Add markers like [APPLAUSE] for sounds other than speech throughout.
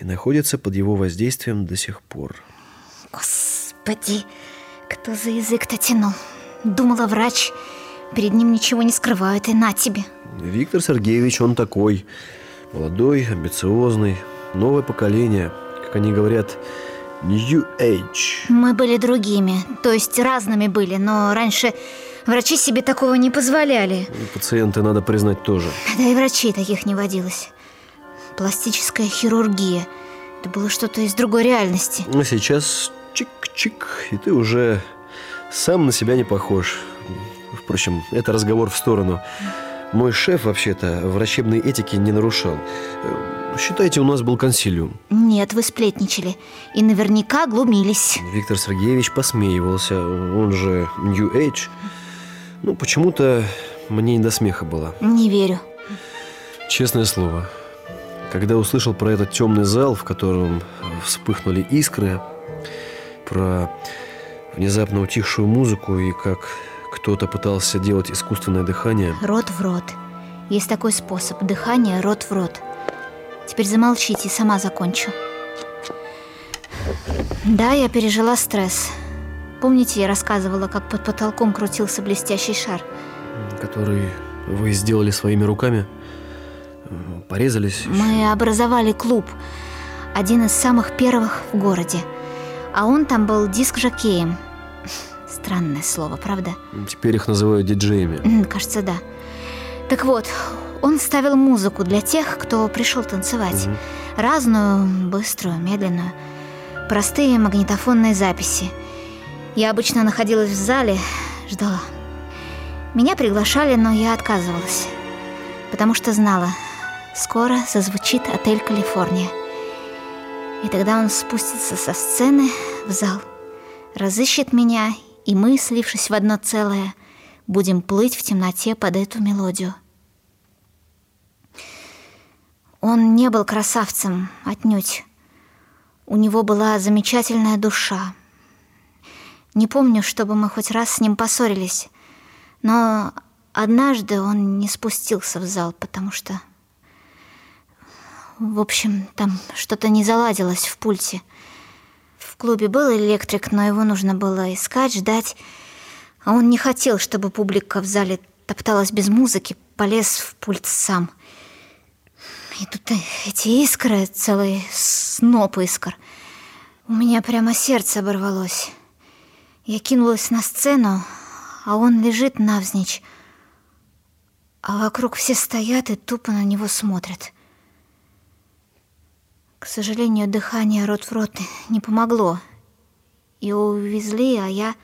и находится под его воздействием до сих пор. Господи, кто за язык-то тянул? Думала врач, перед ним ничего не скрывают, и на тебе. Виктор Сергеевич, он такой, молодой, амбициозный, новое поколение, как они говорят, New Age. Мы были другими, то есть разными были, но раньше врачи себе такого не позволяли. И пациенты, надо признать, тоже. Да и врачей таких не водилось. Пластическая хирургия. Это было что-то из другой реальности. А сейчас чик-чик, и ты уже сам на себя не похож. Впрочем, это разговор в сторону. Мой шеф, вообще-то, врачебной этики не нарушал. Считайте, у нас был консилиум. Нет, вы сплетничали. И наверняка глумились. Виктор Сергеевич посмеивался. Он же New Age. Ну, почему-то мне не до смеха было. Не верю. Честное слово. Когда услышал про этот темный зал, в котором вспыхнули искры, про внезапно утихшую музыку и как кто-то пытался делать искусственное дыхание. Рот в рот. Есть такой способ. Дыхание рот в рот. Теперь замолчите, сама закончу. Да, я пережила стресс. Помните, я рассказывала, как под потолком крутился блестящий шар? Который вы сделали своими руками? Порезались? Мы образовали клуб. Один из самых первых в городе. А он там был диск-жокеем. Странное слово, правда? Теперь их называют диджеями. Кажется, да. Так вот, он ставил музыку для тех, кто пришел танцевать. Угу. Разную, быструю, медленную. Простые магнитофонные записи. Я обычно находилась в зале, ждала. Меня приглашали, но я отказывалась. Потому что знала, скоро зазвучит отель «Калифорния». И тогда он спустится со сцены в зал, разыщет меня, и мы, слившись в одно целое, будем плыть в темноте под эту мелодию. Он не был красавцем, отнюдь. У него была замечательная душа. Не помню, чтобы мы хоть раз с ним поссорились, но однажды он не спустился в зал, потому что в общем, там что-то не заладилось в пульте. В клубе был электрик, но его нужно было искать, ждать. А он не хотел, чтобы публика в зале топталась без музыки, полез в пульт сам. И тут эти искры, целый сноп искр. У меня прямо сердце оборвалось. Я кинулась на сцену, а он лежит навзничь. А вокруг все стоят и тупо на него смотрят. К сожалению, дыхание рот в рот не помогло. Его увезли, а я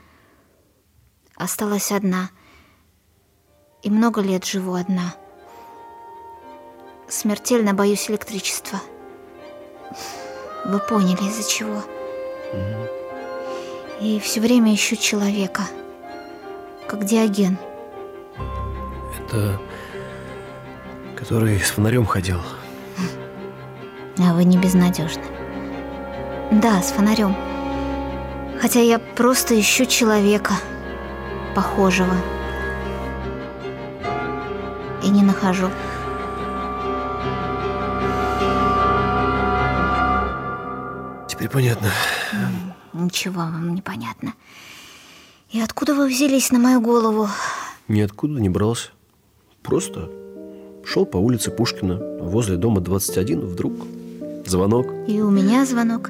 осталась одна. И много лет живу одна. Смертельно боюсь электричества. Вы поняли, из-за чего. И все время ищу человека. Как Диоген. Это... Который с фонарем ходил. А вы не безнадежны. Да, с фонарем. Хотя я просто ищу человека, похожего. И не нахожу. Теперь понятно. Ничего вам не понятно. И откуда вы взялись на мою голову? Ниоткуда не брался. Просто шел по улице Пушкина, возле дома 21, вдруг Звонок. И у меня звонок.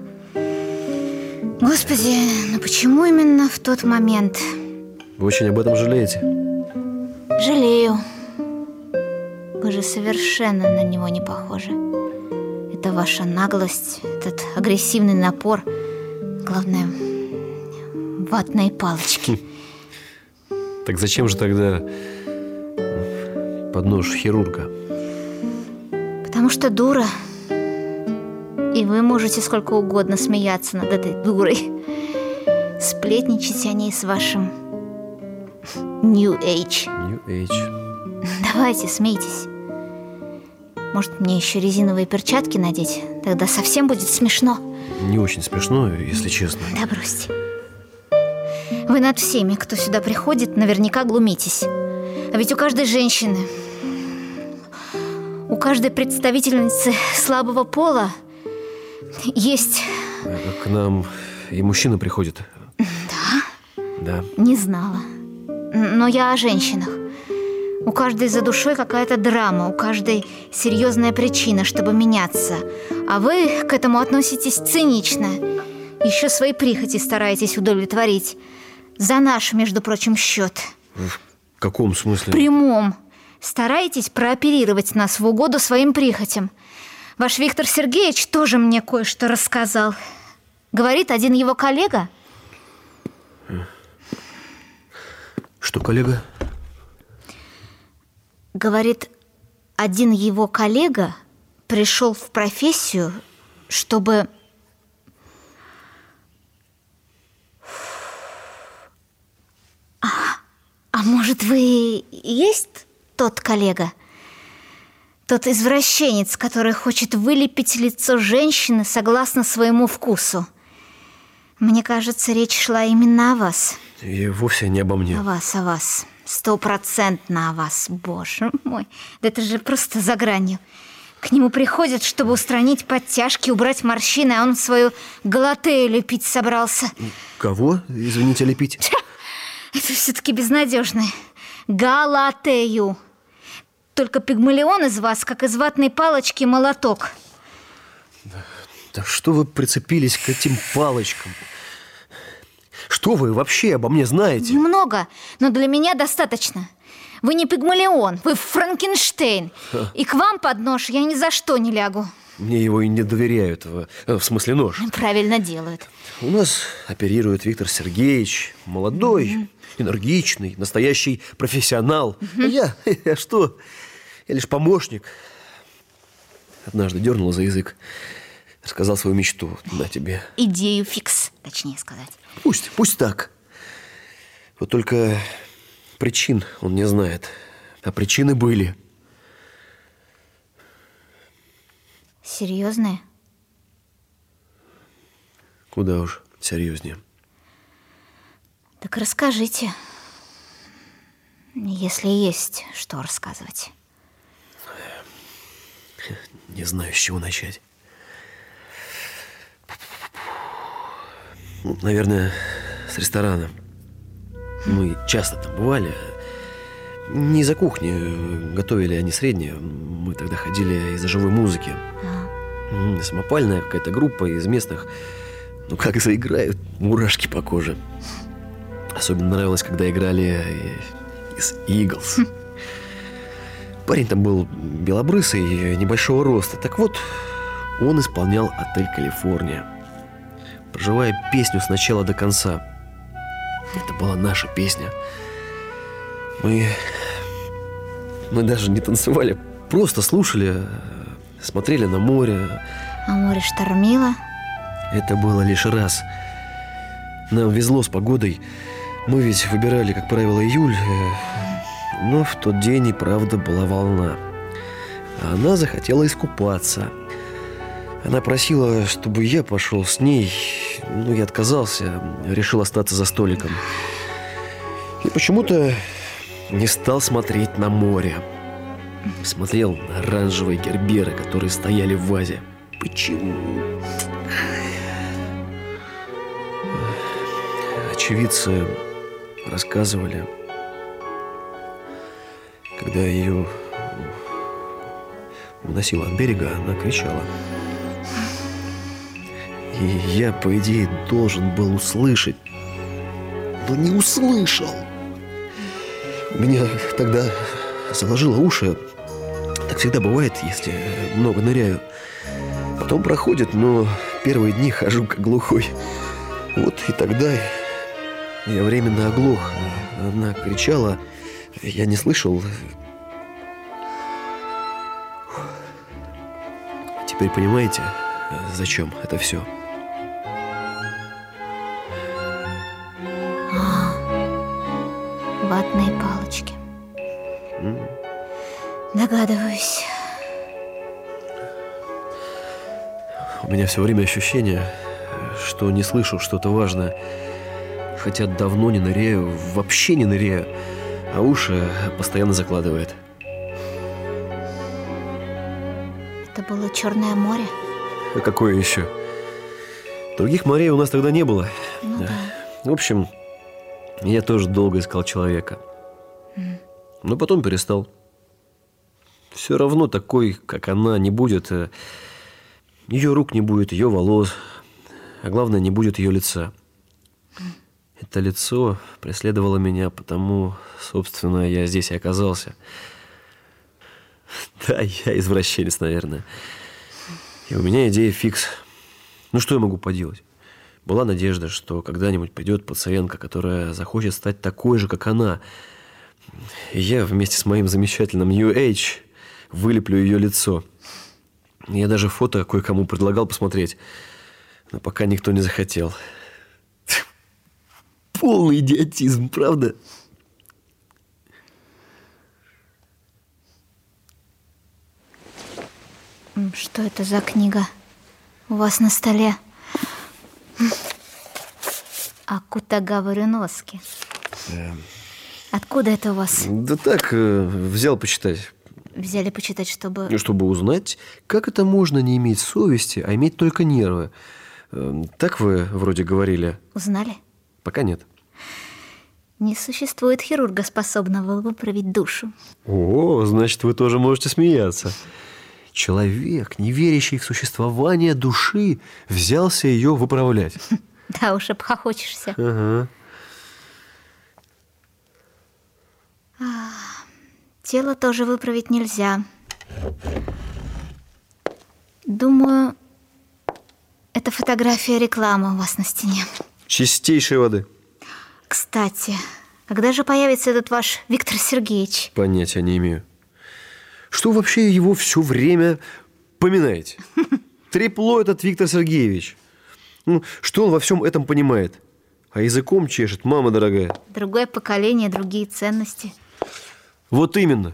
Господи, ну почему именно в тот момент? Вы очень об этом жалеете? Жалею. Вы же совершенно на него не похожи. Это ваша наглость, этот агрессивный напор. Главное, ватные палочки. Так зачем же тогда под нож хирурга? Потому что дура. И вы можете сколько угодно смеяться над этой дурой. Сплетничать о ней с вашим New Age. New Age. Давайте, смейтесь. Может, мне еще резиновые перчатки надеть? Тогда совсем будет смешно. Не очень смешно, если честно. Да бросьте. Вы над всеми, кто сюда приходит, наверняка глумитесь. А ведь у каждой женщины, у каждой представительницы слабого пола Есть. К нам и мужчина приходит. Да? Да. Не знала. Но я о женщинах. У каждой за душой какая-то драма, у каждой серьезная причина, чтобы меняться. А вы к этому относитесь цинично. Еще свои прихоти стараетесь удовлетворить. За наш, между прочим, счет. В каком смысле? В прямом. Стараетесь прооперировать нас в угоду своим прихотям. Ваш Виктор Сергеевич тоже мне кое-что рассказал. Говорит один его коллега. Что, коллега? Говорит, один его коллега пришел в профессию, чтобы... А, а может, вы и есть тот коллега? Тот извращенец, который хочет вылепить лицо женщины согласно своему вкусу. Мне кажется, речь шла именно о вас. И вовсе не обо мне. О вас, о вас. Стопроцентно о вас, боже мой. Да это же просто за гранью. К нему приходят, чтобы устранить подтяжки, убрать морщины, а он свою галатею лепить собрался. Кого, извините, лепить? Это все-таки безнадежно. Галатею. Только пигмалион из вас, как из ватной палочки молоток. Да что вы прицепились к этим палочкам? Что вы вообще обо мне знаете? Немного, но для меня достаточно. Вы не пигмалион, вы Франкенштейн. И к вам под нож я ни за что не лягу. Мне его и не доверяют, в, в смысле нож. Правильно делают. У нас оперирует Виктор Сергеевич, молодой, mm-hmm. энергичный, настоящий профессионал. Mm-hmm. А я, [LAUGHS] я что? Я лишь помощник. Однажды дернул за язык. Сказал свою мечту на тебе. Идею фикс, точнее сказать. Пусть, пусть так. Вот только причин он не знает. А причины были. Серьезные? Куда уж серьезнее. Так расскажите, если есть что рассказывать. Не знаю, с чего начать. Ну, наверное, с ресторана. Мы часто там бывали. Не за кухни. Готовили они средние. Мы тогда ходили из-за живой музыки. А. Самопальная какая-то группа из местных. Ну, как заиграют, мурашки по коже. Особенно нравилось, когда играли из Иглс. Парень там был белобрысый, небольшого роста. Так вот, он исполнял «Отель Калифорния» проживая песню с начала до конца. Это была наша песня. Мы... Мы даже не танцевали, просто слушали, смотрели на море. А море штормило? Это было лишь раз. Нам везло с погодой. Мы ведь выбирали, как правило, июль. Но в тот день и правда была волна. Она захотела искупаться – она просила, чтобы я пошел с ней, но я отказался, решил остаться за столиком. И почему-то не стал смотреть на море. Смотрел на оранжевые герберы, которые стояли в вазе. Почему? Очевидцы рассказывали, когда ее уносила от берега, она кричала – и я, по идее, должен был услышать, но не услышал. Меня тогда заложило уши. Так всегда бывает, если много ныряю. Потом проходит, но первые дни хожу как глухой. Вот и тогда я временно оглох. Она кричала, я не слышал. Теперь понимаете, зачем это все? ватные палочки. Mm. Догадываюсь. У меня все время ощущение, что не слышу что-то важное. Хотя давно не ныряю, вообще не ныряю, а уши постоянно закладывает. Это было Черное море? А какое еще? Других морей у нас тогда не было. Ну да. В общем, я тоже долго искал человека. Но потом перестал. Все равно такой, как она, не будет. э, Ее рук не будет, ее волос. А главное, не будет ее лица. Это лицо преследовало меня, потому, собственно, я здесь и оказался. [LAUGHS] Да, я извращенец, наверное. И у меня идея фикс. Ну, что я могу поделать? Была надежда, что когда-нибудь придет пациентка, которая захочет стать такой же, как она. И я вместе с моим замечательным New Age вылеплю ее лицо. Я даже фото кое-кому предлагал посмотреть, но пока никто не захотел. Полный идиотизм, правда? Что это за книга у вас на столе? Акутагава Рюноски. Откуда это у вас? Да так, э, взял почитать. Взяли почитать, чтобы... Ну, Чтобы узнать, как это можно не иметь совести, а иметь только нервы. Э, Так вы вроде говорили. Узнали? Пока нет. Не существует хирурга, способного выправить душу. О, значит, вы тоже можете смеяться. Человек, не верящий в существование души, взялся ее выправлять. [LAUGHS] Да уж, обхохочешься. Ага. Тело тоже выправить нельзя. Думаю, это фотография рекламы у вас на стене. Чистейшей воды. Кстати, когда же появится этот ваш Виктор Сергеевич? Понятия не имею. Что вообще его все время поминаете? [LAUGHS] Трепло этот Виктор Сергеевич. Ну, что он во всем этом понимает? А языком чешет, мама дорогая. Другое поколение, другие ценности. Вот именно.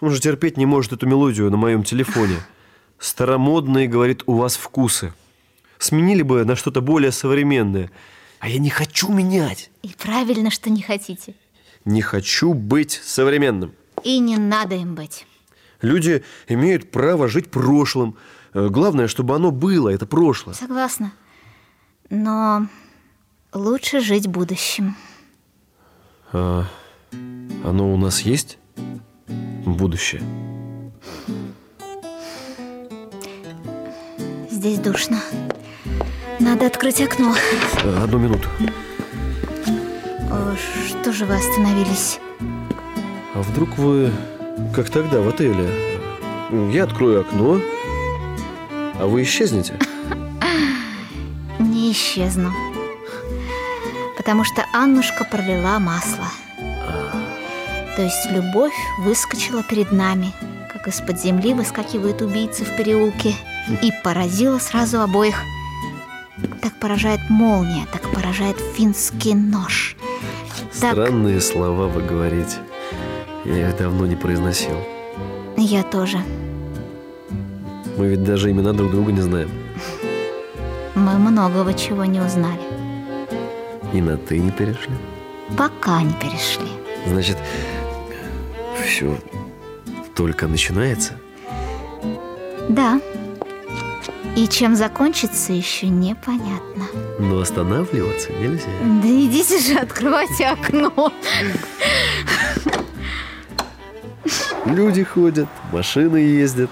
Он же терпеть не может эту мелодию на моем телефоне. [LAUGHS] Старомодные, говорит, у вас вкусы. Сменили бы на что-то более современное. А я не хочу менять. И правильно, что не хотите. Не хочу быть современным. И не надо им быть. Люди имеют право жить прошлым. Э, Главное, чтобы оно было, это прошлое. Согласна. Но лучше жить будущим. А оно у нас есть? Будущее. Здесь душно. Надо открыть окно. Э, Одну минуту. О, что же вы остановились? А вдруг вы, как тогда в отеле, я открою окно, а вы исчезнете? [LAUGHS] Не исчезну. Потому что Аннушка пролила масло. То есть любовь выскочила перед нами, как из-под земли выскакивают убийцы в переулке, и поразила сразу обоих. Так поражает молния, так поражает финский нож. Так Странные слова вы говорите. Я их давно не произносил. я тоже. Мы ведь даже имена друг друга не знаем. Мы многого чего не узнали. И на «ты» не перешли. Пока не перешли. Значит, все только начинается? Да. И чем закончится, еще непонятно. Но останавливаться нельзя. Да идите же, открывайте окно. Люди ходят, машины ездят.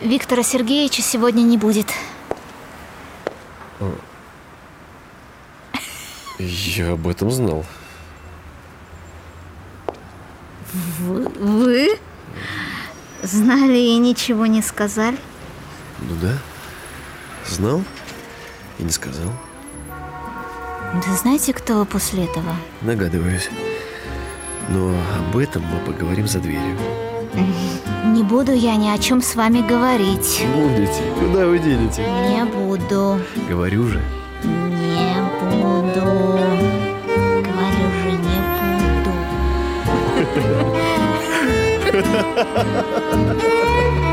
Виктора Сергеевича сегодня не будет. Я об этом знал. Вы? вы? Знали и ничего не сказали? Ну да. Знал и не сказал. Да знаете, кто вы после этого? Догадываюсь. Но об этом мы поговорим за дверью. Не буду я ни о чем с вами говорить. Будете? Куда вы денете? Не буду. Говорю же. Не буду. Говорю же, не буду. [LAUGHS] ということ。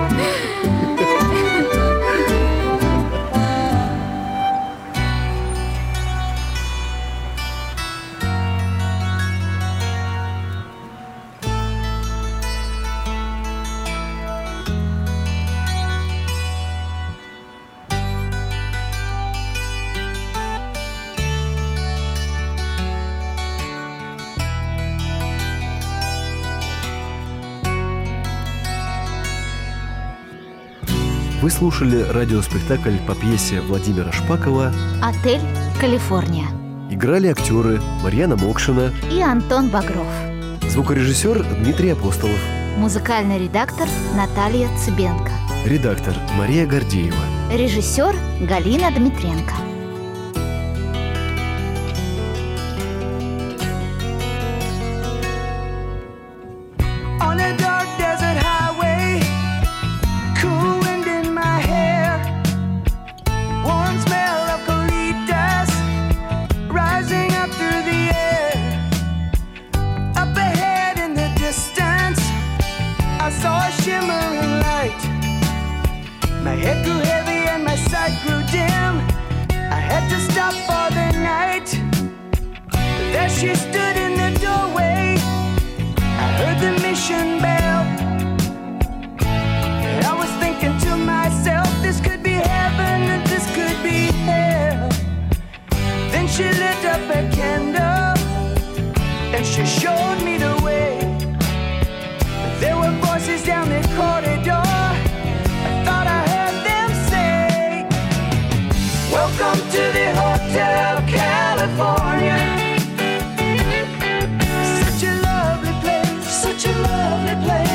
Слушали радиоспектакль по пьесе Владимира Шпакова «Отель Калифорния». Играли актеры Марьяна Мокшина и Антон Багров. Звукорежиссер Дмитрий Апостолов. Музыкальный редактор Наталья Цыбенко. Редактор Мария Гордеева. Режиссер Галина Дмитренко. She stood in the doorway. I heard the mission bell. And I was thinking to myself, this could be heaven and this could be hell. Then she lit up a candle and she showed me the such a lovely place.